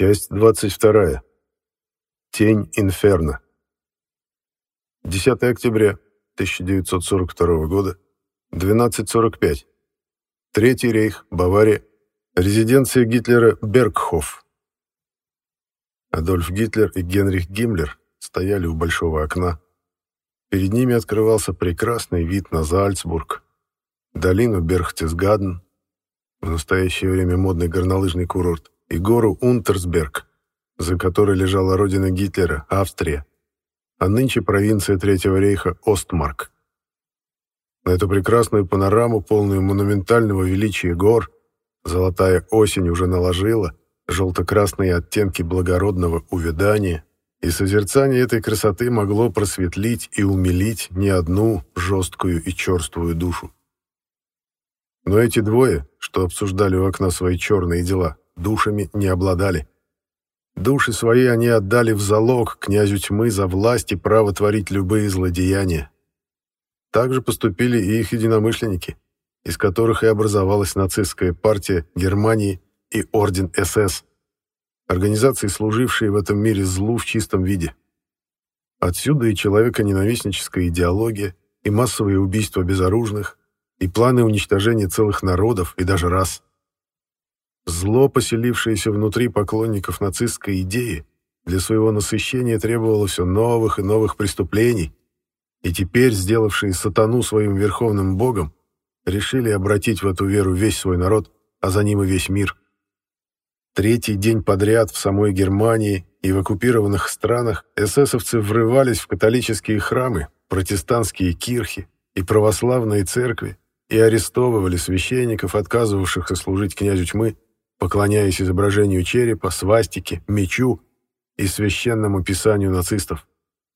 Часть 22. Тень Инферно. 10 октября 1942 года, 12.45. Третий рейх, Бавария, резиденция Гитлера Бергхоф. Адольф Гитлер и Генрих Гиммлер стояли у большого окна. Перед ними открывался прекрасный вид на Зальцбург, долину Берхтесгаден, в настоящее время модный горнолыжный курорт, и гору Унтерсберг, за которой лежала родина Гитлера, Австрия, а нынче провинция Третьего рейха Остмарк. На эту прекрасную панораму, полную монументального величия гор, золотая осень уже наложила желто-красные оттенки благородного увядания, и созерцание этой красоты могло просветлить и умилить не одну жесткую и черствую душу. Но эти двое, что обсуждали у окна свои черные дела, душами не обладали. Души свои они отдали в залог князю тьмы за власть и право творить любые злодеяния. Так же поступили и их единомышленники, из которых и образовалась нацистская партия Германии и Орден СС, организации, служившие в этом мире злу в чистом виде. Отсюда и человеконенавистническая идеология, и массовые убийства безоружных, и планы уничтожения целых народов и даже рас. Зло, поселившееся внутри поклонников нацистской идеи, для своего насыщения требовало все новых и новых преступлений, и теперь, сделавшие сатану своим верховным богом, решили обратить в эту веру весь свой народ, а за ним и весь мир. Третий день подряд в самой Германии и в оккупированных странах эсэсовцы врывались в католические храмы, протестантские кирхи и православные церкви и арестовывали священников, отказывавшихся служить князю тьмы, поклоняясь изображению черепа, свастике, мечу и священному писанию нацистов,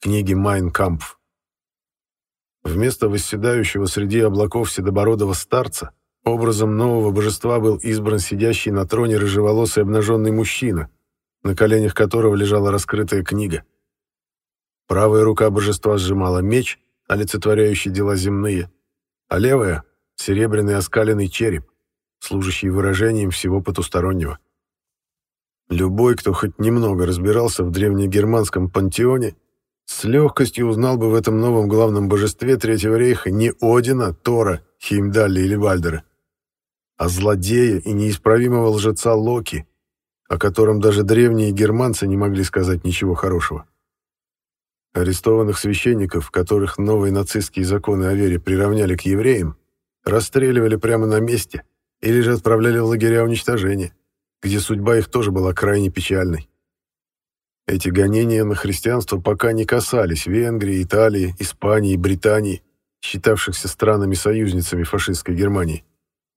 книге «Майн Кампф». Вместо восседающего среди облаков седобородого старца образом нового божества был избран сидящий на троне рыжеволосый обнаженный мужчина, на коленях которого лежала раскрытая книга. Правая рука божества сжимала меч, олицетворяющий дела земные, а левая — серебряный оскаленный череп, служащий выражением всего потустороннего. Любой, кто хоть немного разбирался в древнегерманском пантеоне, с легкостью узнал бы в этом новом главном божестве Третьего рейха не Одина, Тора, Хеймдалли или Вальдера, а злодея и неисправимого лжеца Локи, о котором даже древние германцы не могли сказать ничего хорошего. Арестованных священников, которых новые нацистские законы о вере приравняли к евреям, расстреливали прямо на месте – или же отправляли в лагеря уничтожения, где судьба их тоже была крайне печальной. Эти гонения на христианство пока не касались Венгрии, Италии, Испании, Британии, считавшихся странами-союзницами фашистской Германии.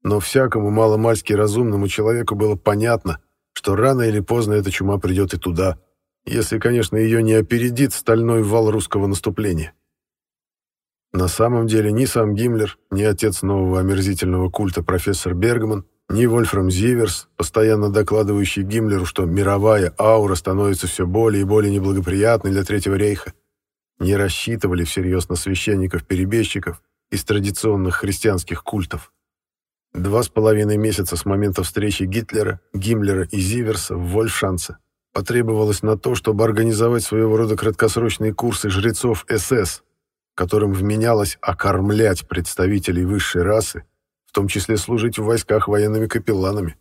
Но всякому маломальски разумному человеку было понятно, что рано или поздно эта чума придет и туда, если, конечно, ее не опередит стальной вал русского наступления. На самом деле ни сам Гиммлер, ни отец нового омерзительного культа профессор Бергман, ни Вольфрам Зиверс, постоянно докладывающий Гиммлеру, что мировая аура становится все более и более неблагоприятной для Третьего рейха, не рассчитывали всерьез на священников-перебежчиков из традиционных христианских культов. Два с половиной месяца с момента встречи Гитлера, Гиммлера и Зиверса в Вольфшанце потребовалось на то, чтобы организовать своего рода краткосрочные курсы жрецов СС которым вменялось окормлять представителей высшей расы, в том числе служить в войсках военными капелланами.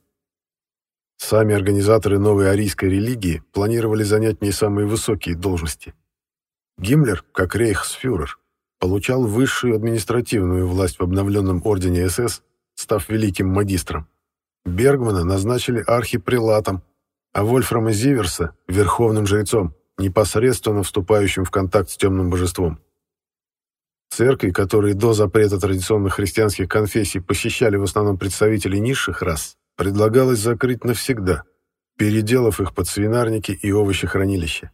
Сами организаторы новой арийской религии планировали занять в ней самые высокие должности. Гиммлер, как рейхсфюрер, получал высшую административную власть в обновленном ордене СС, став великим магистром. Бергмана назначили архипрелатом, а Вольфрама Зиверса — верховным жрецом, непосредственно вступающим в контакт с темным божеством. Церкви, которые до запрета традиционных христианских конфессий посещали в основном представители низших рас, предлагалось закрыть навсегда, переделав их под свинарники и овощехранилища.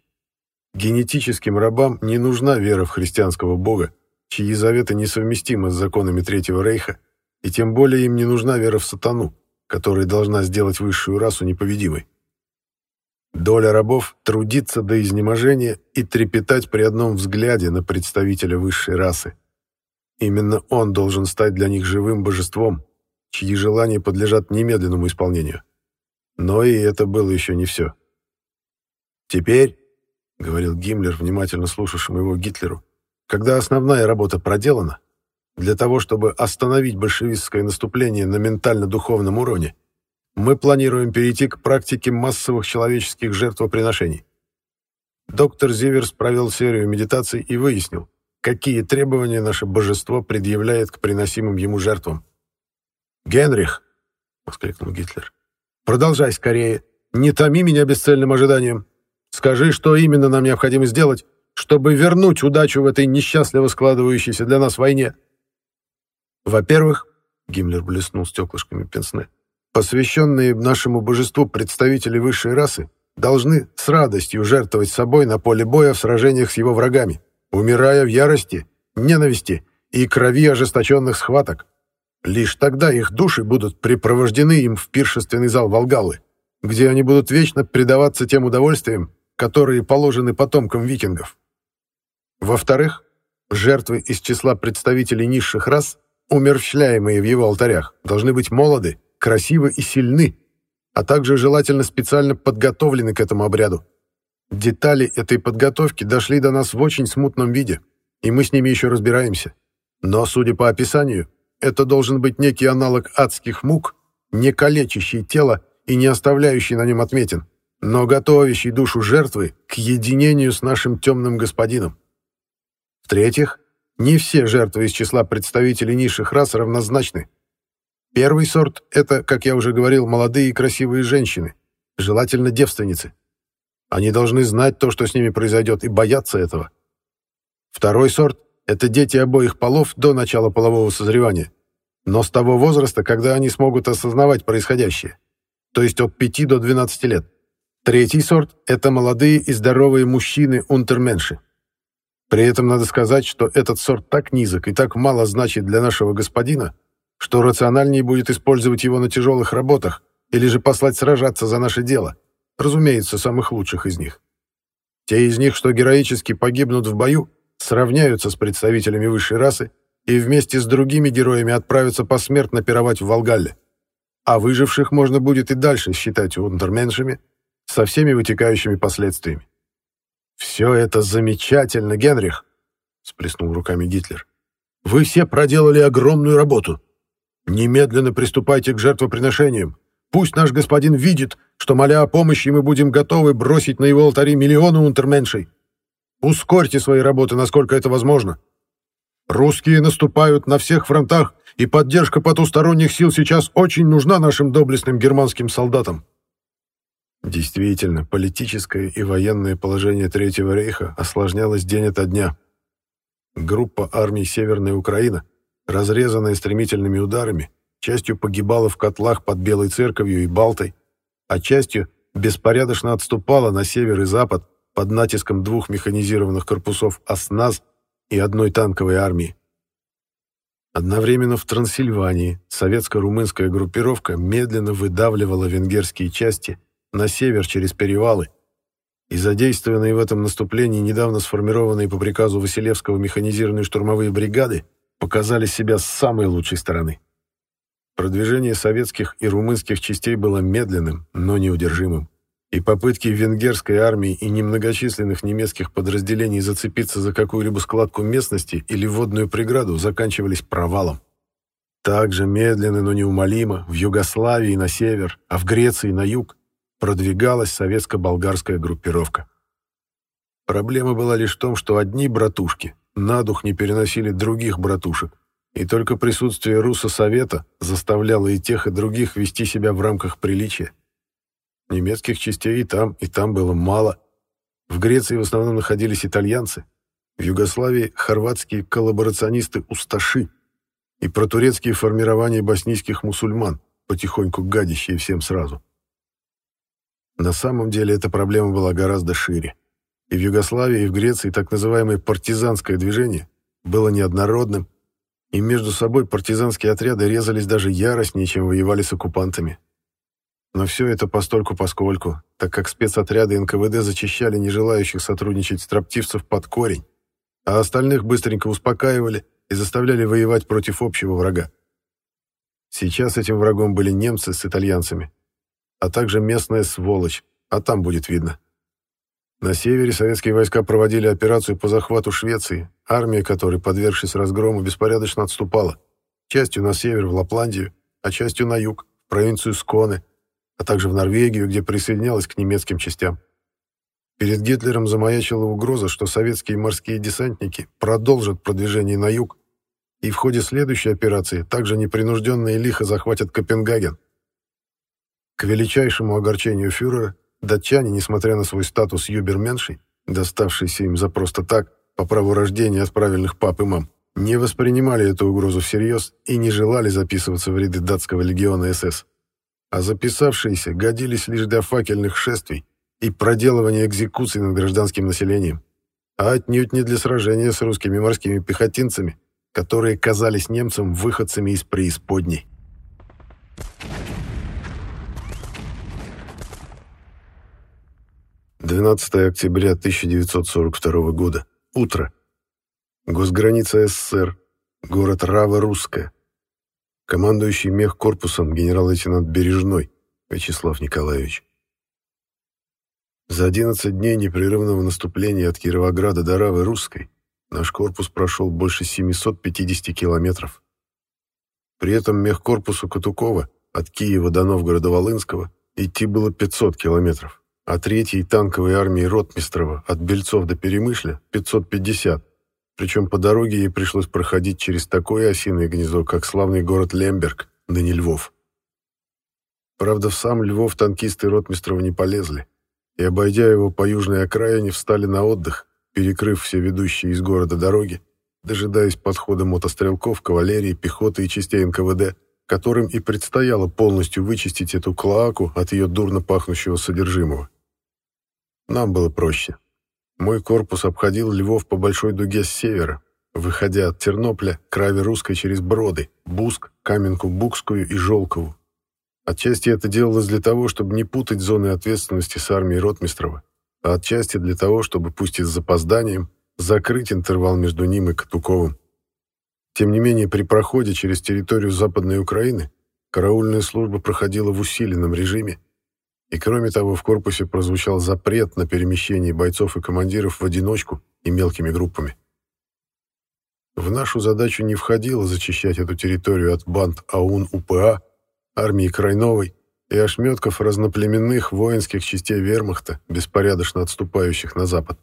Генетическим рабам не нужна вера в христианского бога, чьи заветы несовместимы с законами Третьего Рейха, и тем более им не нужна вера в сатану, которая должна сделать высшую расу непобедимой. Доля рабов — трудиться до изнеможения и трепетать при одном взгляде на представителя высшей расы. Именно он должен стать для них живым божеством, чьи желания подлежат немедленному исполнению. Но и это было еще не все. Теперь, — говорил Гиммлер, внимательно слушавшему его Гитлеру, — когда основная работа проделана, для того, чтобы остановить большевистское наступление на ментально-духовном уровне, мы планируем перейти к практике массовых человеческих жертвоприношений. Доктор Зиверс провел серию медитаций и выяснил, какие требования наше божество предъявляет к приносимым ему жертвам. «Генрих!» — воскликнул Гитлер. «Продолжай скорее. Не томи меня бесцельным ожиданием. Скажи, что именно нам необходимо сделать, чтобы вернуть удачу в этой несчастливо складывающейся для нас войне». «Во-первых», — Гиммлер блеснул стеклышками пенсне, «посвященные нашему божеству представители высшей расы должны с радостью жертвовать собой на поле боя в сражениях с его врагами, умирая в ярости, ненависти и крови ожесточенных схваток. Лишь тогда их души будут припровождены им в пиршественный зал Волгалы, где они будут вечно предаваться тем удовольствиям, которые положены потомкам викингов. Во-вторых, жертвы из числа представителей низших рас, умерщвляемые в его алтарях, должны быть молоды, красивы и сильны, а также желательно специально подготовлены к этому обряду. Детали этой подготовки дошли до нас в очень смутном виде, и мы с ними еще разбираемся. Но, судя по описанию, это должен быть некий аналог адских мук, не калечащий тело и не оставляющий на нем отметин, но готовящий душу жертвы к единению с нашим темным господином. В-третьих, не все жертвы из числа представителей низших рас равнозначны. Первый сорт — это, как я уже говорил, молодые и красивые женщины, желательно девственницы. Они должны знать то, что с ними произойдет, и бояться этого. Второй сорт — это дети обоих полов до начала полового созревания, но с того возраста, когда они смогут осознавать происходящее, то есть от 5 до 12 лет. Третий сорт — это молодые и здоровые мужчины-унтерменши. При этом надо сказать, что этот сорт так низок и так мало значит для нашего господина, что рациональнее будет использовать его на тяжелых работах или же послать сражаться за наше дело, разумеется, самых лучших из них. Те из них, что героически погибнут в бою, сравняются с представителями высшей расы и вместе с другими героями отправятся посмертно пировать в Волгалле. А выживших можно будет и дальше считать унтерменшами со всеми вытекающими последствиями. «Все это замечательно, Генрих!» — сплеснул руками Гитлер. «Вы все проделали огромную работу. Немедленно приступайте к жертвоприношениям. Пусть наш господин видит, что, моля о помощи, мы будем готовы бросить на его алтари миллионы унтерменшей. Ускорьте свои работы, насколько это возможно. Русские наступают на всех фронтах, и поддержка потусторонних сил сейчас очень нужна нашим доблестным германским солдатам. Действительно, политическое и военное положение Третьего рейха осложнялось день ото дня. Группа армий Северная Украина, разрезанная стремительными ударами, частью погибала в котлах под Белой Церковью и Балтой, а частью беспорядочно отступала на север и запад под натиском двух механизированных корпусов «Осназ» и одной танковой армии. Одновременно в Трансильвании советско-румынская группировка медленно выдавливала венгерские части на север через перевалы, и задействованные в этом наступлении недавно сформированные по приказу Василевского механизированные штурмовые бригады показали себя с самой лучшей стороны. Продвижение советских и румынских частей было медленным, но неудержимым, и попытки венгерской армии и немногочисленных немецких подразделений зацепиться за какую-либо складку местности или водную преграду заканчивались провалом. Также медленно, но неумолимо в Югославии на север, а в Греции на юг продвигалась советско-болгарская группировка. Проблема была лишь в том, что одни братушки на дух не переносили других братушек, и только присутствие Руссо-Совета заставляло и тех, и других вести себя в рамках приличия. Немецких частей и там, и там было мало. В Греции в основном находились итальянцы, в Югославии — хорватские коллаборационисты-усташи и протурецкие формирования боснийских мусульман, потихоньку гадящие всем сразу. На самом деле эта проблема была гораздо шире. И в Югославии, и в Греции так называемое партизанское движение было неоднородным, и между собой партизанские отряды резались даже яростнее, чем воевали с оккупантами. Но все это постольку-поскольку, так как спецотряды НКВД зачищали нежелающих сотрудничать строптивцев под корень, а остальных быстренько успокаивали и заставляли воевать против общего врага. Сейчас этим врагом были немцы с итальянцами, а также местная сволочь, а там будет видно. На севере советские войска проводили операцию по захвату Швеции, армия которой, подвергшись разгрому, беспорядочно отступала, частью на север в Лапландию, а частью на юг, в провинцию Сконе, а также в Норвегию, где присоединялась к немецким частям. Перед Гитлером замаячила угроза, что советские морские десантники продолжат продвижение на юг, и в ходе следующей операции также непринужденно и лихо захватят Копенгаген. К величайшему огорчению фюрера, Датчане, несмотря на свой статус юберменшей, доставшийся им за просто так, по праву рождения от правильных пап и мам, не воспринимали эту угрозу всерьез и не желали записываться в ряды датского легиона СС. А записавшиеся годились лишь для факельных шествий и проделывания экзекуций над гражданским населением, а отнюдь не для сражения с русскими морскими пехотинцами, которые казались немцам выходцами из преисподней. 12 октября 1942 года. Утро. Госграница СССР. Город Рава-Русская. Командующий мехкорпусом генерал-лейтенант Бережной Вячеслав Николаевич. За 11 дней непрерывного наступления от Кировограда до Равы-Русской наш корпус прошел больше 750 километров. При этом мехкорпусу Катукова от Киева до Новгорода-Волынского идти было 500 километров а третьей танковой армии Ротмистрова от Бельцов до Перемышля 550, причем по дороге ей пришлось проходить через такое осиное гнездо, как славный город Лемберг, ныне Львов. Правда, в сам Львов танкисты Ротмистрова не полезли, и, обойдя его по южной окраине, встали на отдых, перекрыв все ведущие из города дороги, дожидаясь подхода мотострелков, кавалерии, пехоты и частей НКВД, которым и предстояло полностью вычистить эту клоаку от ее дурно пахнущего содержимого. Нам было проще. Мой корпус обходил Львов по большой дуге с севера, выходя от Тернополя к Раве Русской через Броды, Буск, Каменку, Букскую и Жолкову. Отчасти это делалось для того, чтобы не путать зоны ответственности с армией Ротмистрова, а отчасти для того, чтобы, пусть и с запозданием, закрыть интервал между ним и Катуковым. Тем не менее, при проходе через территорию Западной Украины караульная служба проходила в усиленном режиме, и кроме того в корпусе прозвучал запрет на перемещение бойцов и командиров в одиночку и мелкими группами. В нашу задачу не входило зачищать эту территорию от банд АУН-УПА, армии Крайновой и ошметков разноплеменных воинских частей вермахта, беспорядочно отступающих на запад.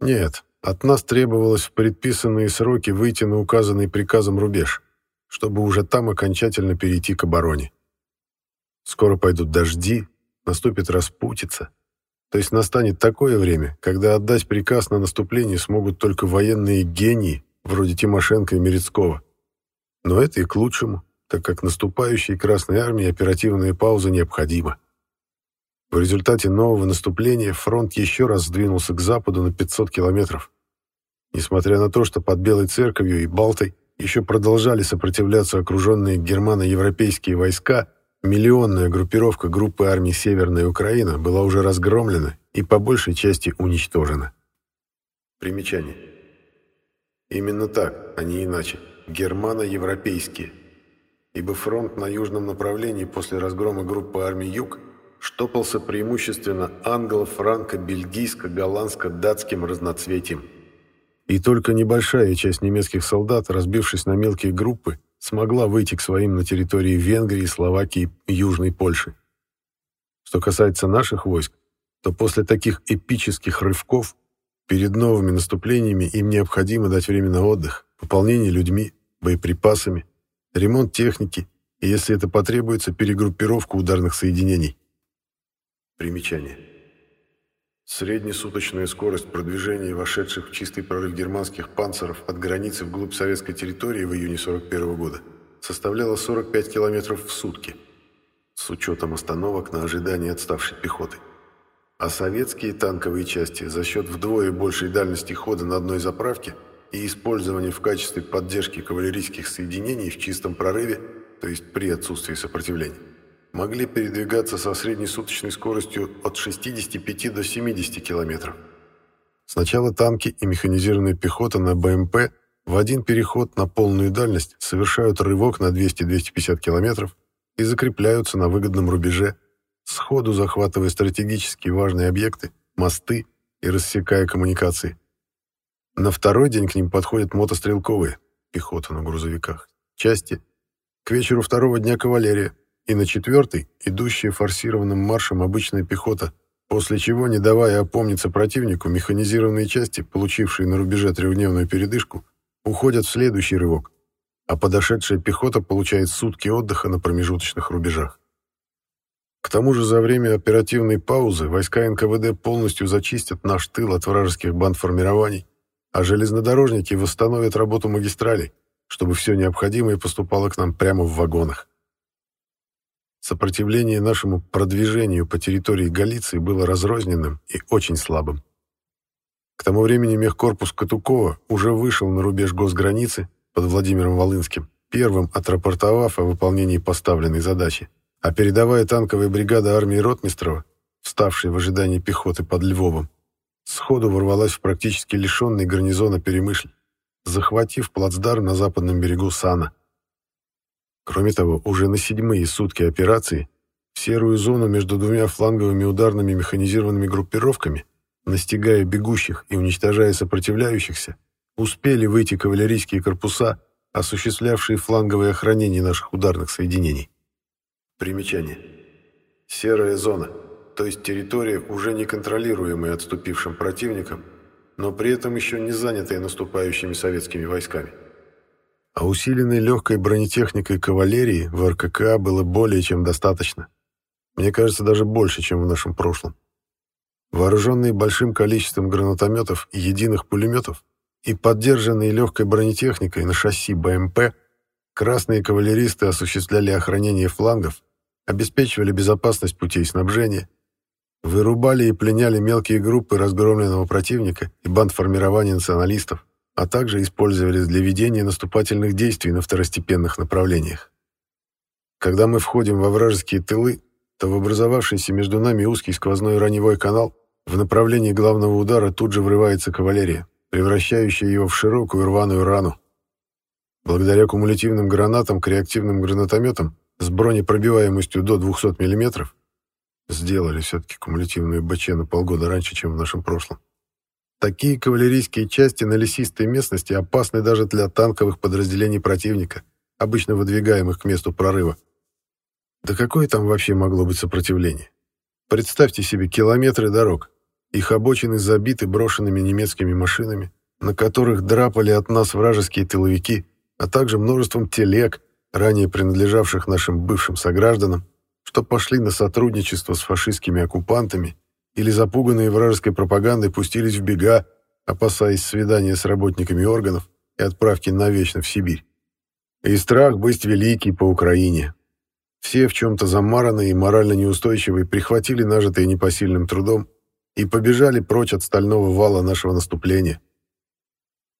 Нет, от нас требовалось в предписанные сроки выйти на указанный приказом рубеж, чтобы уже там окончательно перейти к обороне. Скоро пойдут дожди, наступит распутица. То есть настанет такое время, когда отдать приказ на наступление смогут только военные гении, вроде Тимошенко и Мерецкого. Но это и к лучшему, так как наступающей Красной Армии оперативная пауза необходима. В результате нового наступления фронт еще раз сдвинулся к западу на 500 километров. Несмотря на то, что под Белой Церковью и Балтой еще продолжали сопротивляться окруженные германо-европейские войска, миллионная группировка группы армий Северная Украина была уже разгромлена и по большей части уничтожена. Примечание. Именно так, а не иначе. Германо-европейские. Ибо фронт на южном направлении после разгрома группы армий Юг штопался преимущественно англо-франко-бельгийско-голландско-датским разноцветием и только небольшая часть немецких солдат, разбившись на мелкие группы, смогла выйти к своим на территории Венгрии, Словакии и Южной Польши. Что касается наших войск, то после таких эпических рывков перед новыми наступлениями им необходимо дать время на отдых, пополнение людьми, боеприпасами, ремонт техники и, если это потребуется, перегруппировку ударных соединений. Примечание. Среднесуточная скорость продвижения вошедших в чистый прорыв германских панцеров от границы вглубь советской территории в июне 41 года составляла 45 км в сутки, с учетом остановок на ожидание отставшей пехоты. А советские танковые части за счет вдвое большей дальности хода на одной заправке и использования в качестве поддержки кавалерийских соединений в чистом прорыве, то есть при отсутствии сопротивления, могли передвигаться со среднесуточной скоростью от 65 до 70 км. Сначала танки и механизированная пехота на БМП в один переход на полную дальность совершают рывок на 200-250 км и закрепляются на выгодном рубеже, сходу захватывая стратегически важные объекты, мосты и рассекая коммуникации. На второй день к ним подходят мотострелковые, пехота на грузовиках, части. К вечеру второго дня кавалерия. И на четвертый — идущая форсированным маршем обычная пехота, после чего, не давая опомниться противнику, механизированные части, получившие на рубеже трехдневную передышку, уходят в следующий рывок, а подошедшая пехота получает сутки отдыха на промежуточных рубежах. К тому же за время оперативной паузы войска НКВД полностью зачистят наш тыл от вражеских бандформирований, а железнодорожники восстановят работу магистралей, чтобы все необходимое поступало к нам прямо в вагонах. Сопротивление нашему продвижению по территории Галиции было разрозненным и очень слабым. К тому времени мехкорпус Катукова уже вышел на рубеж госграницы под Владимиром Волынским, первым отрапортовав о выполнении поставленной задачи, а передовая танковая бригада армии Ротмистрова, вставшая в ожидании пехоты под Львовом, сходу ворвалась в практически лишенный гарнизона Перемышль, захватив плацдарм на западном берегу Сана. Кроме того, уже на седьмые сутки операции в серую зону между двумя фланговыми ударными механизированными группировками, настигая бегущих и уничтожая сопротивляющихся, успели выйти кавалерийские корпуса, осуществлявшие фланговое охранение наших ударных соединений. Примечание. Серая зона, то есть территория, уже не контролируемая отступившим противником, но при этом еще не занятая наступающими советскими войсками. А усиленной легкой бронетехникой кавалерии в РКК было более чем достаточно. Мне кажется, даже больше, чем в нашем прошлом. Вооруженные большим количеством гранатометов и единых пулеметов, и поддержанные легкой бронетехникой на шасси БМП, красные кавалеристы осуществляли охранение флангов, обеспечивали безопасность путей снабжения, вырубали и пленяли мелкие группы разгромленного противника и банд формирования националистов, а также использовались для ведения наступательных действий на второстепенных направлениях. Когда мы входим во вражеские тылы, то в образовавшийся между нами узкий сквозной раневой канал в направлении главного удара тут же врывается кавалерия превращающая его в широкую рваную рану. Благодаря кумулятивным гранатам к реактивным гранатометам с бронепробиваемостью до 200 мм сделали все-таки кумулятивную БЧ на полгода раньше, чем в нашем прошлом. Такие кавалерийские части на лесистой местности опасны даже для танковых подразделений противника, обычно выдвигаемых к месту прорыва. Да какое там вообще могло быть сопротивление? Представьте себе километры дорог, их обочины забиты брошенными немецкими машинами, на которых драпали от нас вражеские тыловики, а также множеством телег, ранее принадлежавших нашим бывшим согражданам, что пошли на сотрудничество с фашистскими оккупантами или запуганные вражеской пропагандой пустились в бега, опасаясь свидания с работниками органов и отправки навечно в Сибирь. И страх быть великий по Украине. Все в чем-то замаранные и морально неустойчивые прихватили нажитые непосильным трудом и побежали прочь от стального вала нашего наступления.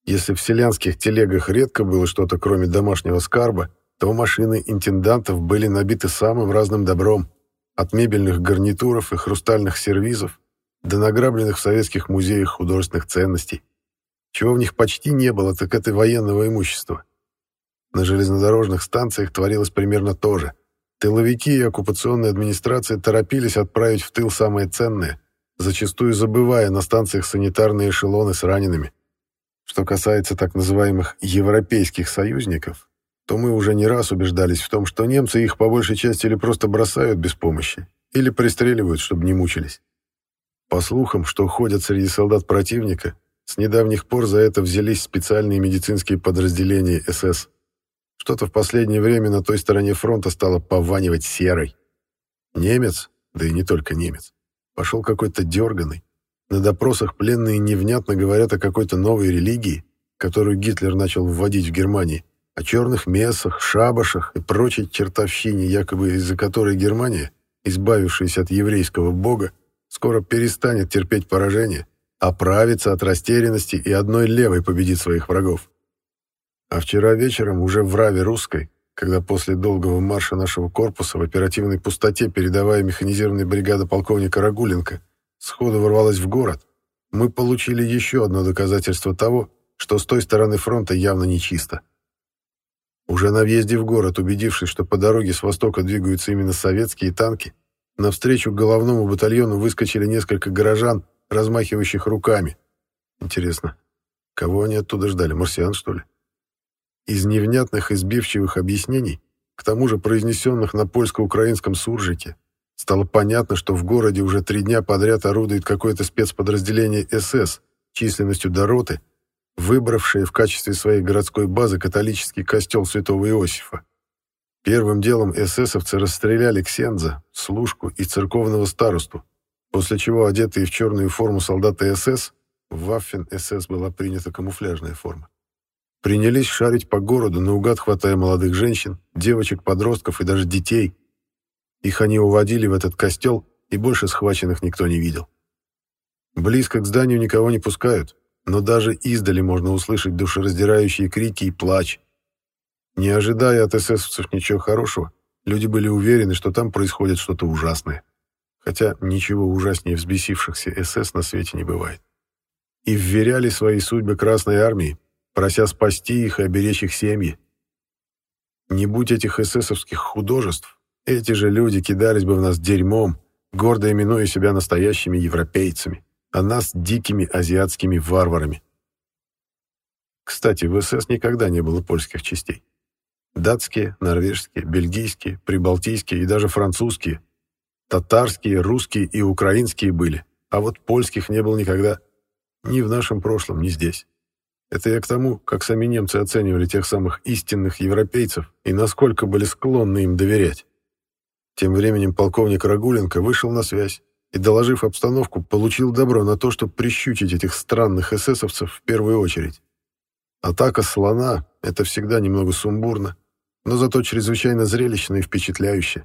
Если в селянских телегах редко было что-то, кроме домашнего скарба, то машины интендантов были набиты самым разным добром, от мебельных гарнитуров и хрустальных сервизов до награбленных в советских музеях художественных ценностей. Чего в них почти не было, так это военного имущества. На железнодорожных станциях творилось примерно то же. Тыловики и оккупационная администрация торопились отправить в тыл самое ценное, зачастую забывая на станциях санитарные эшелоны с ранеными. Что касается так называемых «европейских союзников», то мы уже не раз убеждались в том, что немцы их по большей части или просто бросают без помощи, или пристреливают, чтобы не мучились. По слухам, что ходят среди солдат противника, с недавних пор за это взялись специальные медицинские подразделения СС. Что-то в последнее время на той стороне фронта стало пованивать серой. Немец, да и не только немец, Пошел какой-то дерганый. На допросах пленные невнятно говорят о какой-то новой религии, которую Гитлер начал вводить в Германии, о черных мессах, шабашах и прочей чертовщине, якобы из-за которой Германия, избавившись от еврейского бога, скоро перестанет терпеть поражение, оправится от растерянности и одной левой победит своих врагов. А вчера вечером уже в Раве Русской когда после долгого марша нашего корпуса в оперативной пустоте передовая механизированная бригада полковника Рагуленко сходу ворвалась в город, мы получили еще одно доказательство того, что с той стороны фронта явно нечисто. Уже на въезде в город, убедившись, что по дороге с востока двигаются именно советские танки, навстречу головному батальону выскочили несколько горожан, размахивающих руками. Интересно, кого они оттуда ждали, марсиан, что ли? Из невнятных и сбивчивых объяснений, к тому же произнесенных на польско-украинском суржике, стало понятно, что в городе уже три дня подряд орудует какое-то спецподразделение СС численностью до роты, выбравшее в качестве своей городской базы католический костел святого Иосифа. Первым делом эсэсовцы расстреляли Ксенза, служку и церковного старосту, после чего одетые в черную форму солдаты СС, в Ваффен-СС была принята камуфляжная форма, принялись шарить по городу, наугад хватая молодых женщин, девочек, подростков и даже детей. Их они уводили в этот костел, и больше схваченных никто не видел. Близко к зданию никого не пускают, но даже издали можно услышать душераздирающие крики и плач. Не ожидая от эсэсовцев ничего хорошего, люди были уверены, что там происходит что-то ужасное. Хотя ничего ужаснее взбесившихся СС на свете не бывает. И вверяли свои судьбы Красной Армии, прося спасти их и оберечь их семьи. Не будь этих эсэсовских художеств, эти же люди кидались бы в нас дерьмом, гордо именуя себя настоящими европейцами, а нас дикими азиатскими варварами. Кстати, в СС никогда не было польских частей. Датские, норвежские, бельгийские, прибалтийские и даже французские. Татарские, русские и украинские были, а вот польских не было никогда. Ни в нашем прошлом, ни здесь. Это я к тому, как сами немцы оценивали тех самых истинных европейцев и насколько были склонны им доверять. Тем временем полковник Рагуленко вышел на связь и, доложив обстановку, получил добро на то, чтобы прищучить этих странных эсэсовцев в первую очередь. Атака слона — это всегда немного сумбурно, но зато чрезвычайно зрелищно и впечатляюще.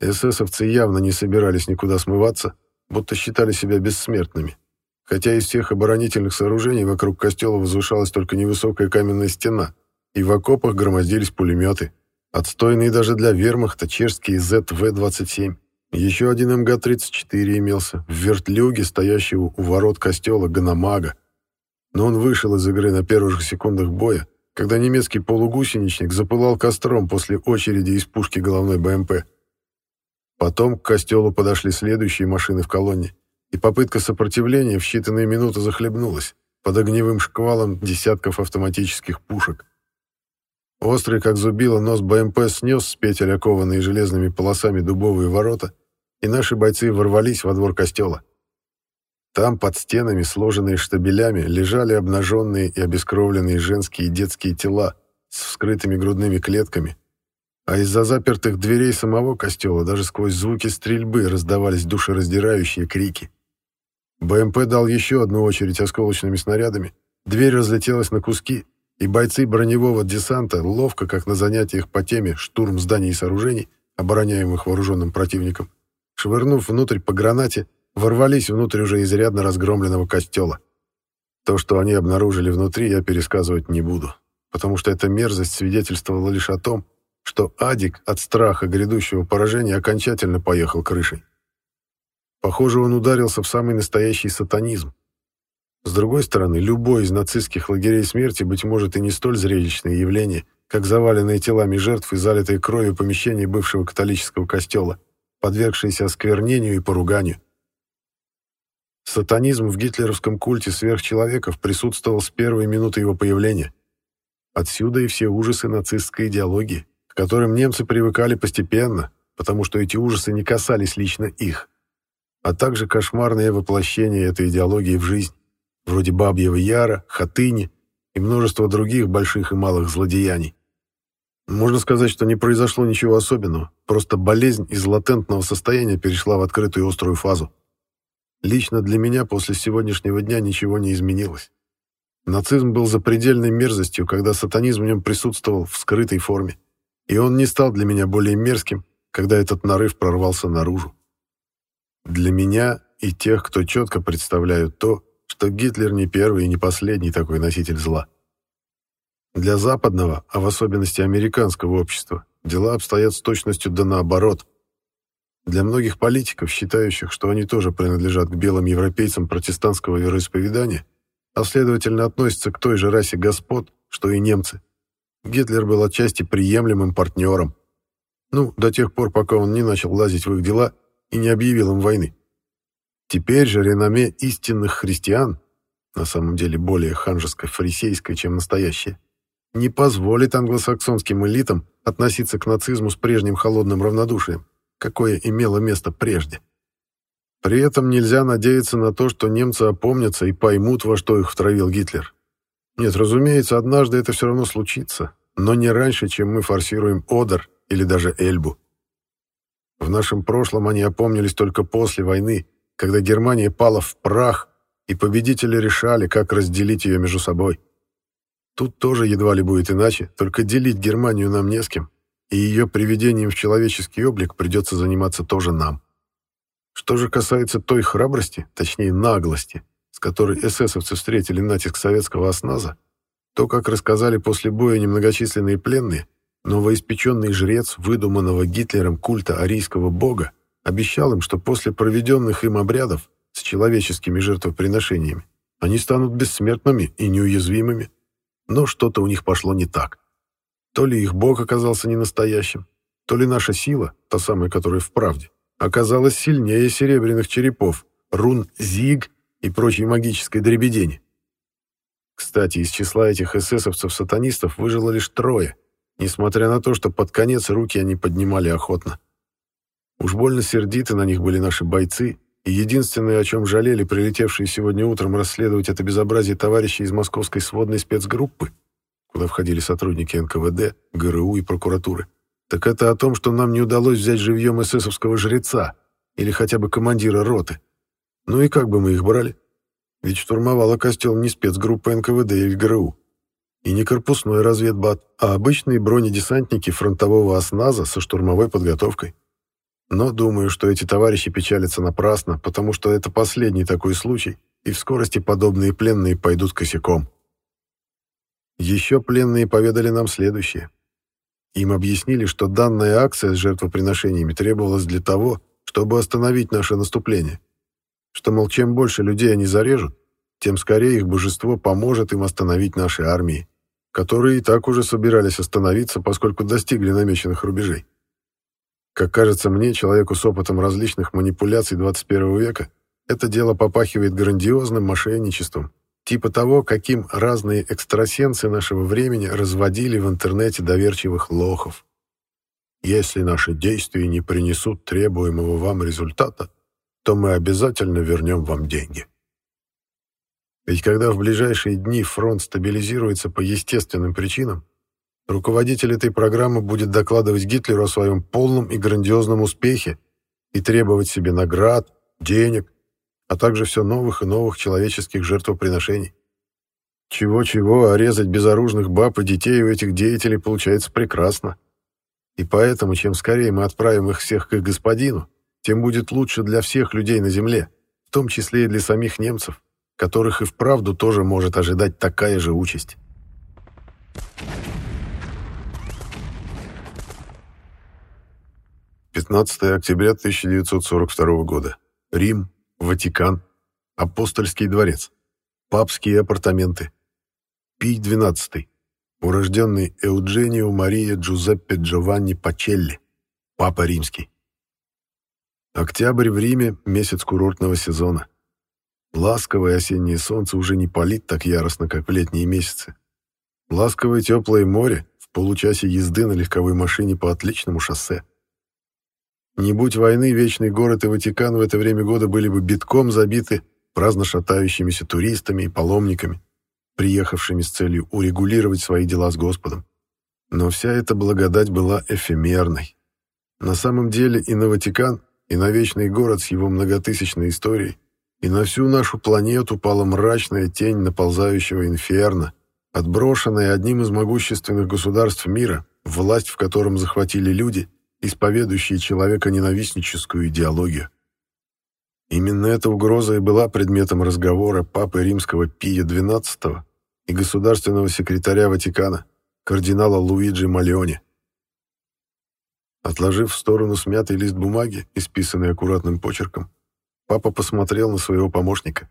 Эсэсовцы явно не собирались никуда смываться, будто считали себя бессмертными. Хотя из всех оборонительных сооружений вокруг костела возвышалась только невысокая каменная стена, и в окопах громоздились пулеметы, отстойные даже для вермахта чешские ЗВ-27. Еще один МГ-34 имелся, в вертлюге, стоящего у ворот костела Ганамага. Но он вышел из игры на первых секундах боя, когда немецкий полугусеничник запылал костром после очереди из пушки головной БМП. Потом к костелу подошли следующие машины в колонне, и попытка сопротивления в считанные минуты захлебнулась под огневым шквалом десятков автоматических пушек. Острый, как зубило, нос БМП снес с петель окованные железными полосами дубовые ворота, и наши бойцы ворвались во двор костела. Там, под стенами, сложенные штабелями, лежали обнаженные и обескровленные женские и детские тела с вскрытыми грудными клетками, а из-за запертых дверей самого костела даже сквозь звуки стрельбы раздавались душераздирающие крики. БМП дал еще одну очередь осколочными снарядами, дверь разлетелась на куски, и бойцы броневого десанта, ловко, как на занятиях по теме «Штурм зданий и сооружений», обороняемых вооруженным противником, швырнув внутрь по гранате, ворвались внутрь уже изрядно разгромленного костела. То, что они обнаружили внутри, я пересказывать не буду, потому что эта мерзость свидетельствовала лишь о том, что Адик от страха грядущего поражения окончательно поехал крышей. Похоже, он ударился в самый настоящий сатанизм. С другой стороны, любой из нацистских лагерей смерти, быть может, и не столь зрелищное явление, как заваленные телами жертв и залитые кровью помещения бывшего католического костела, подвергшиеся осквернению и поруганию. Сатанизм в гитлеровском культе сверхчеловеков присутствовал с первой минуты его появления. Отсюда и все ужасы нацистской идеологии, к которым немцы привыкали постепенно, потому что эти ужасы не касались лично их, а также кошмарное воплощение этой идеологии в жизнь, вроде Бабьего Яра, Хатыни и множество других больших и малых злодеяний. Можно сказать, что не произошло ничего особенного, просто болезнь из латентного состояния перешла в открытую острую фазу. Лично для меня после сегодняшнего дня ничего не изменилось. Нацизм был запредельной мерзостью, когда сатанизм в нем присутствовал в скрытой форме. И он не стал для меня более мерзким, когда этот нарыв прорвался наружу. Для меня и тех, кто четко представляют то, что Гитлер не первый и не последний такой носитель зла. Для западного, а в особенности американского общества, дела обстоят с точностью да наоборот. Для многих политиков, считающих, что они тоже принадлежат к белым европейцам протестантского вероисповедания, а следовательно относятся к той же расе господ, что и немцы, Гитлер был отчасти приемлемым партнером. Ну, до тех пор, пока он не начал лазить в их дела и не объявил им войны. Теперь же реноме истинных христиан, на самом деле более ханжеско-фарисейское, чем настоящее, не позволит англосаксонским элитам относиться к нацизму с прежним холодным равнодушием, какое имело место прежде. При этом нельзя надеяться на то, что немцы опомнятся и поймут, во что их втравил Гитлер. Нет, разумеется, однажды это все равно случится, но не раньше, чем мы форсируем Одер или даже Эльбу. В нашем прошлом они опомнились только после войны, когда Германия пала в прах, и победители решали, как разделить ее между собой. Тут тоже едва ли будет иначе, только делить Германию нам не с кем, и ее приведением в человеческий облик придется заниматься тоже нам. Что же касается той храбрости, точнее наглости, с которой эсэсовцы встретили натиск советского осназа, то, как рассказали после боя немногочисленные пленные, новоиспеченный жрец выдуманного Гитлером культа арийского бога обещал им, что после проведенных им обрядов с человеческими жертвоприношениями они станут бессмертными и неуязвимыми. Но что-то у них пошло не так. То ли их бог оказался не настоящим, то ли наша сила, та самая, которая в правде, оказалась сильнее серебряных черепов, рун Зиг и прочей магической дребедени. Кстати, из числа этих эсэсовцев-сатанистов выжило лишь трое, несмотря на то, что под конец руки они поднимали охотно. Уж больно сердиты на них были наши бойцы, и единственное, о чем жалели прилетевшие сегодня утром расследовать это безобразие товарищи из московской сводной спецгруппы, куда входили сотрудники НКВД, ГРУ и прокуратуры, так это о том, что нам не удалось взять живьем эсэсовского жреца или хотя бы командира роты. Ну и как бы мы их брали? Ведь штурмовала костел не спецгруппа НКВД или ГРУ, и не корпусной разведбат, а обычные бронедесантники фронтового осназа со штурмовой подготовкой. Но думаю, что эти товарищи печалятся напрасно, потому что это последний такой случай, и в скорости подобные пленные пойдут косяком. Еще пленные поведали нам следующее. Им объяснили, что данная акция с жертвоприношениями требовалась для того, чтобы остановить наше наступление. Что, мол, чем больше людей они зарежут, тем скорее их божество поможет им остановить наши армии, которые и так уже собирались остановиться, поскольку достигли намеченных рубежей. Как кажется мне, человеку с опытом различных манипуляций 21 века, это дело попахивает грандиозным мошенничеством, типа того, каким разные экстрасенсы нашего времени разводили в интернете доверчивых лохов. Если наши действия не принесут требуемого вам результата, то мы обязательно вернем вам деньги. Ведь когда в ближайшие дни фронт стабилизируется по естественным причинам, руководитель этой программы будет докладывать Гитлеру о своем полном и грандиозном успехе и требовать себе наград, денег, а также все новых и новых человеческих жертвоприношений. Чего-чего, а резать безоружных баб и детей у этих деятелей получается прекрасно. И поэтому, чем скорее мы отправим их всех к их господину, тем будет лучше для всех людей на земле, в том числе и для самих немцев, которых и вправду тоже может ожидать такая же участь. «15 октября 1942 года. Рим, Ватикан, Апостольский дворец, папские апартаменты. Пий XII, урожденный Эудженио Мария Джузеппе Джованни Пачелли, папа римский. Октябрь в Риме — месяц курортного сезона. Ласковое осеннее солнце уже не палит так яростно, как в летние месяцы. Ласковое теплое море в получасе езды на легковой машине по отличному шоссе. Не будь войны, Вечный город и Ватикан в это время года были бы битком забиты праздно шатающимися туристами и паломниками, приехавшими с целью урегулировать свои дела с Господом. Но вся эта благодать была эфемерной. На самом деле и на Ватикан, и на Вечный город с его многотысячной историей, и на всю нашу планету пала мрачная тень наползающего инферно, отброшенная одним из могущественных государств мира, власть в котором захватили люди, исповедующие человеконенавистническую идеологию. Именно эта угроза и была предметом разговора папы римского Пия XII и государственного секретаря Ватикана, кардинала Луиджи Малеоне. Отложив в сторону смятый лист бумаги, исписанный аккуратным почерком, папа посмотрел на своего помощника.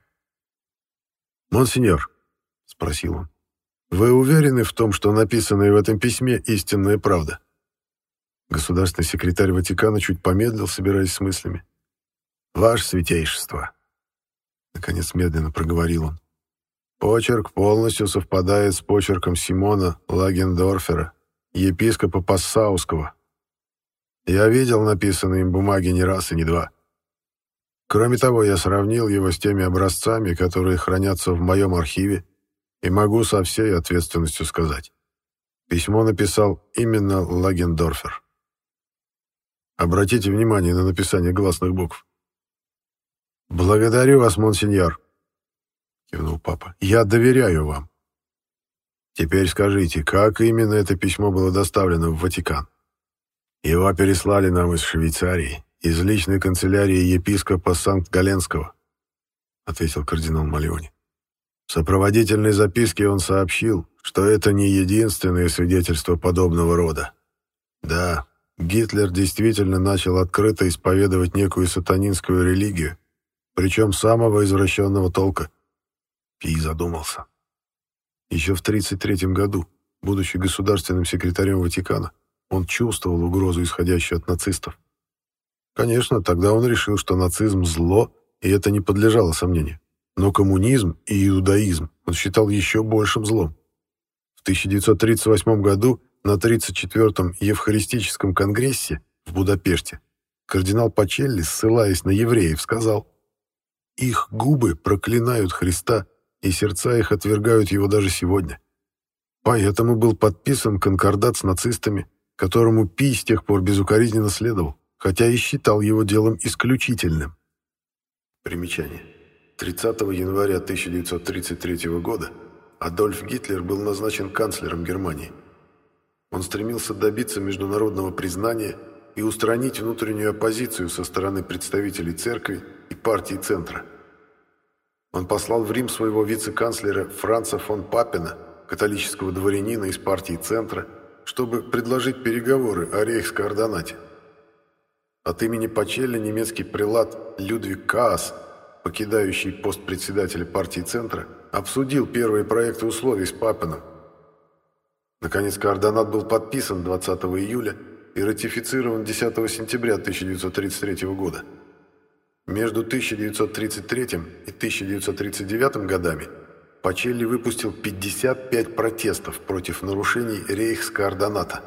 «Монсеньор», — спросил он, — «вы уверены в том, что написанное в этом письме истинная правда?» Государственный секретарь Ватикана чуть помедлил, собираясь с мыслями. «Ваше святейшество, наконец медленно проговорил он. Почерк полностью совпадает с почерком Симона Лагендорфера, епископа Пассауского. Я видел написанные им бумаги не раз и не два. Кроме того, я сравнил его с теми образцами, которые хранятся в моем архиве, и могу со всей ответственностью сказать. Письмо написал именно Лагендорфер. Обратите внимание на написание гласных букв. «Благодарю вас, монсеньор», — кивнул папа. «Я доверяю вам. Теперь скажите, как именно это письмо было доставлено в Ватикан? Его переслали нам из Швейцарии, из личной канцелярии епископа Санкт-Галенского», — ответил кардинал Малеони. В сопроводительной записке он сообщил, что это не единственное свидетельство подобного рода. Да, Гитлер действительно начал открыто исповедовать некую сатанинскую религию, причем самого извращенного толка. Пи задумался. Еще в 1933 году, будучи государственным секретарем Ватикана, он чувствовал угрозу, исходящую от нацистов. Конечно, тогда он решил, что нацизм – зло, и это не подлежало сомнению. Но коммунизм и иудаизм он считал еще большим злом. В 1938 году на 34-м Евхаристическом конгрессе в Будапеште кардинал Пачелли, ссылаясь на евреев, сказал «Их губы проклинают Христа, и сердца их отвергают его даже сегодня». Поэтому был подписан конкордат с нацистами, которому Пи с тех пор безукоризненно следовал, хотя и считал его делом исключительным. Примечание. 30 января 1933 года Адольф Гитлер был назначен канцлером Германии. Он стремился добиться международного признания и устранить внутреннюю оппозицию со стороны представителей церкви и партии Центра. Он послал в Рим своего вице-канцлера Франца фон Папена, католического дворянина из партии Центра, чтобы предложить переговоры о рейхскоордонате. От имени Пачелли немецкий прилад Людвиг Каас, покидающий пост председателя партии Центра, обсудил первые проекты условий с Папеном. Наконец, координат был подписан 20 июля и ратифицирован 10 сентября 1933 года. Между 1933 и 1939 годами Пачелли выпустил 55 протестов против нарушений рейхскоордоната.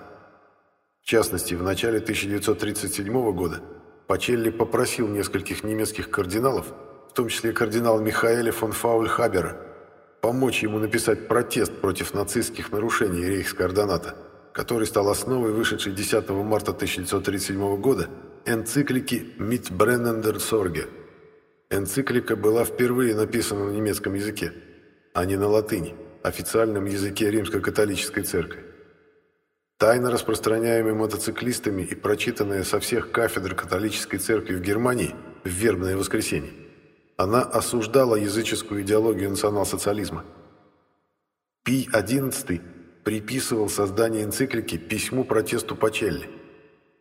В частности, в начале 1937 года Пачелли попросил нескольких немецких кардиналов, в том числе кардинал Михаэля фон Фаульхабера, помочь ему написать протест против нацистских нарушений рейхскоордоната, который стал основой вышедшей 10 марта 1937 года энциклики «Mit brennender Sorge». Энциклика была впервые написана на немецком языке, а не на латыни, официальном языке римско-католической церкви. Тайно распространяемая мотоциклистами и прочитанная со всех кафедр католической церкви в Германии в вербное воскресенье, она осуждала языческую идеологию национал-социализма. Пий XI приписывал создание энциклики письму протесту Пачелли.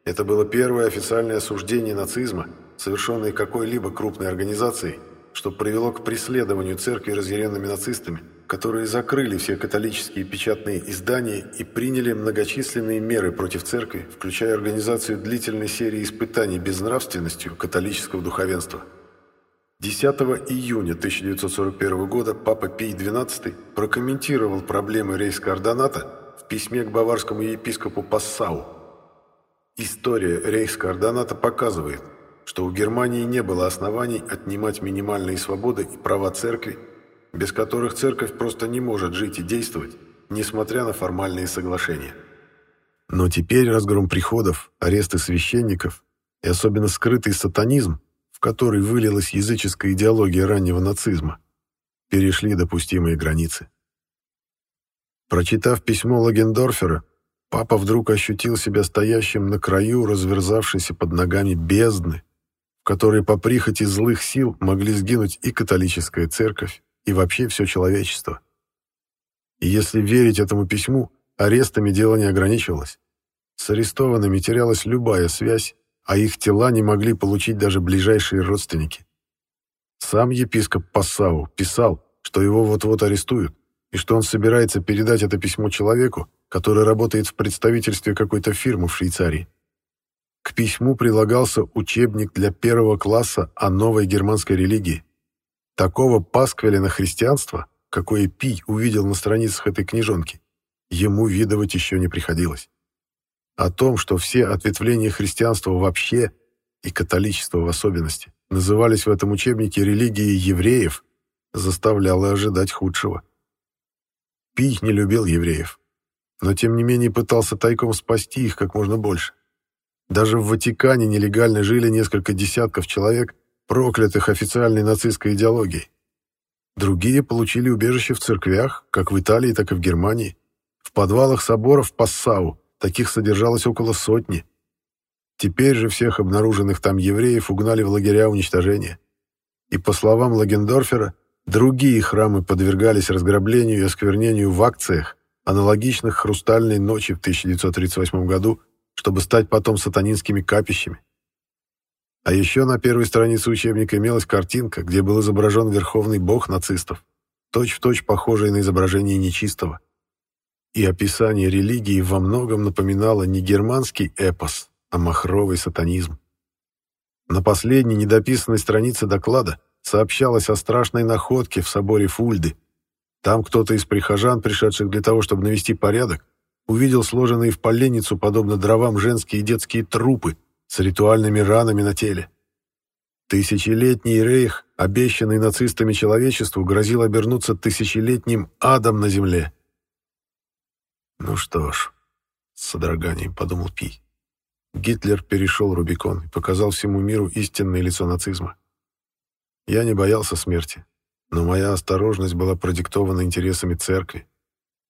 Это было первое официальное осуждение нацизма, совершенное какой-либо крупной организацией, что привело к преследованию церкви разъяренными нацистами, которые закрыли все католические печатные издания и приняли многочисленные меры против церкви, включая организацию длительной серии испытаний безнравственностью католического духовенства. 10 июня 1941 года Папа Пий XII прокомментировал проблемы рейхскоордоната в письме к баварскому епископу Пассау. История рейхскоордоната показывает, что у Германии не было оснований отнимать минимальные свободы и права церкви, без которых церковь просто не может жить и действовать, несмотря на формальные соглашения. Но теперь разгром приходов, аресты священников и особенно скрытый сатанизм в который вылилась языческая идеология раннего нацизма, перешли допустимые границы. Прочитав письмо Лагендорфера, папа вдруг ощутил себя стоящим на краю разверзавшейся под ногами бездны, в которой по прихоти злых сил могли сгинуть и католическая церковь, и вообще все человечество. И если верить этому письму, арестами дело не ограничивалось. С арестованными терялась любая связь а их тела не могли получить даже ближайшие родственники. Сам епископ Пассау писал, что его вот-вот арестуют, и что он собирается передать это письмо человеку, который работает в представительстве какой-то фирмы в Швейцарии. К письму прилагался учебник для первого класса о новой германской религии. Такого пасквиля на христианство, какое Пий увидел на страницах этой книжонки, ему видывать еще не приходилось. О том, что все ответвления христианства вообще и католичество в особенности назывались в этом учебнике религией евреев, заставляло ожидать худшего. Пий не любил евреев, но тем не менее пытался тайком спасти их как можно больше. Даже в Ватикане нелегально жили несколько десятков человек, проклятых официальной нацистской идеологией. Другие получили убежище в церквях, как в Италии, так и в Германии. В подвалах соборов Пассау таких содержалось около сотни. Теперь же всех обнаруженных там евреев угнали в лагеря уничтожения. И, по словам Лагендорфера, другие храмы подвергались разграблению и осквернению в акциях, аналогичных «Хрустальной ночи» в 1938 году, чтобы стать потом сатанинскими капищами. А еще на первой странице учебника имелась картинка, где был изображен верховный бог нацистов, точь-в-точь точь похожий на изображение нечистого. И описание религии во многом напоминало не германский эпос, а махровый сатанизм. На последней недописанной странице доклада сообщалось о страшной находке в соборе Фульды. Там кто-то из прихожан, пришедших для того, чтобы навести порядок, увидел сложенные в поленницу, подобно дровам, женские и детские трупы с ритуальными ранами на теле. Тысячелетний рейх, обещанный нацистами человечеству, грозил обернуться тысячелетним адом на земле. «Ну что ж», — с содроганием подумал Пий, Гитлер перешел Рубикон и показал всему миру истинное лицо нацизма. Я не боялся смерти, но моя осторожность была продиктована интересами церкви,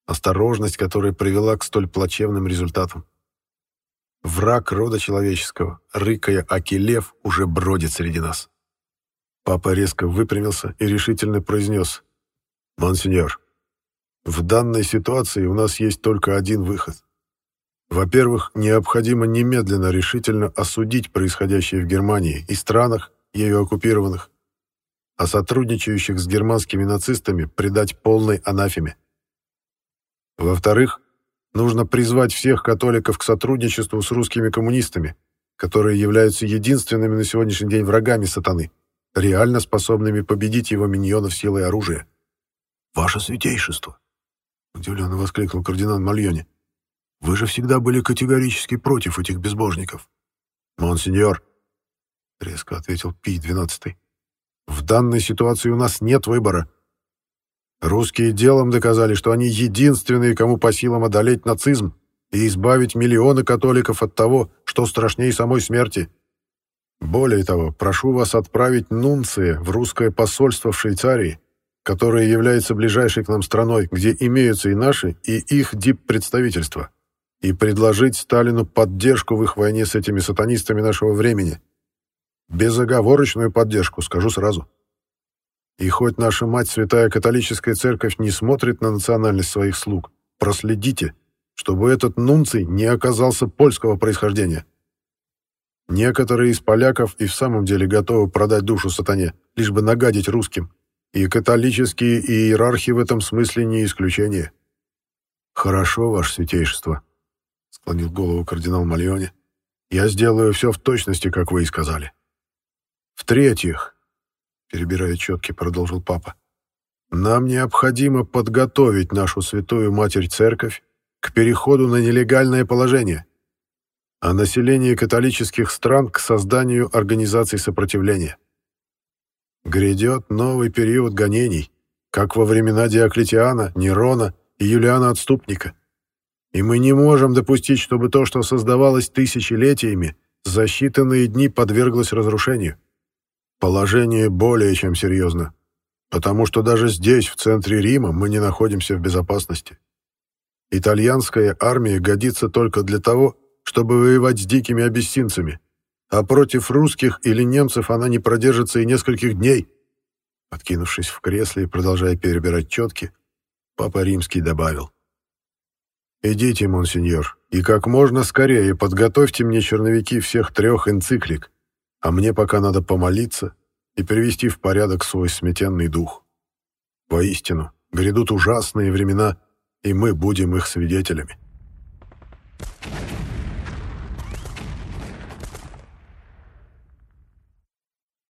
осторожность, которая привела к столь плачевным результатам. Враг рода человеческого, рыкая Акилев, уже бродит среди нас. Папа резко выпрямился и решительно произнес «Монсеньор, в данной ситуации у нас есть только один выход. Во-первых, необходимо немедленно решительно осудить происходящее в Германии и странах, ею оккупированных, а сотрудничающих с германскими нацистами предать полной анафеме. Во-вторых, нужно призвать всех католиков к сотрудничеству с русскими коммунистами, которые являются единственными на сегодняшний день врагами сатаны, реально способными победить его миньонов силой оружия. «Ваше святейшество!» — удивленно воскликнул кардинал Мальони. «Вы же всегда были категорически против этих безбожников». «Монсеньор», — резко ответил Пий XII, — «в данной ситуации у нас нет выбора. Русские делом доказали, что они единственные, кому по силам одолеть нацизм и избавить миллионы католиков от того, что страшнее самой смерти. Более того, прошу вас отправить нунция в русское посольство в Швейцарии, которое является ближайшей к нам страной, где имеются и наши, и их дип-представительства, и предложить Сталину поддержку в их войне с этими сатанистами нашего времени. Безоговорочную поддержку, скажу сразу. И хоть наша мать, святая католическая церковь, не смотрит на национальность своих слуг, проследите, чтобы этот нунций не оказался польского происхождения. Некоторые из поляков и в самом деле готовы продать душу сатане, лишь бы нагадить русским, и католические иерархи в этом смысле не исключение. «Хорошо, ваше святейшество», — склонил голову кардинал Мальоне. «Я сделаю все в точности, как вы и сказали. В-третьих, перебирая четки, продолжил папа. Нам необходимо подготовить нашу святую Матерь-Церковь к переходу на нелегальное положение, а население католических стран к созданию организаций сопротивления. Грядет новый период гонений, как во времена Диоклетиана, Нерона и Юлиана Отступника. И мы не можем допустить, чтобы то, что создавалось тысячелетиями, за считанные дни подверглось разрушению. Положение более чем серьезно, потому что даже здесь, в центре Рима, мы не находимся в безопасности. Итальянская армия годится только для того, чтобы воевать с дикими абиссинцами, а против русских или немцев она не продержится и нескольких дней. Откинувшись в кресле и продолжая перебирать четки, папа Римский добавил. «Идите, монсеньор, и как можно скорее подготовьте мне черновики всех трех энциклик, а мне пока надо помолиться и привести в порядок свой сметенный дух. Воистину, грядут ужасные времена, и мы будем их свидетелями.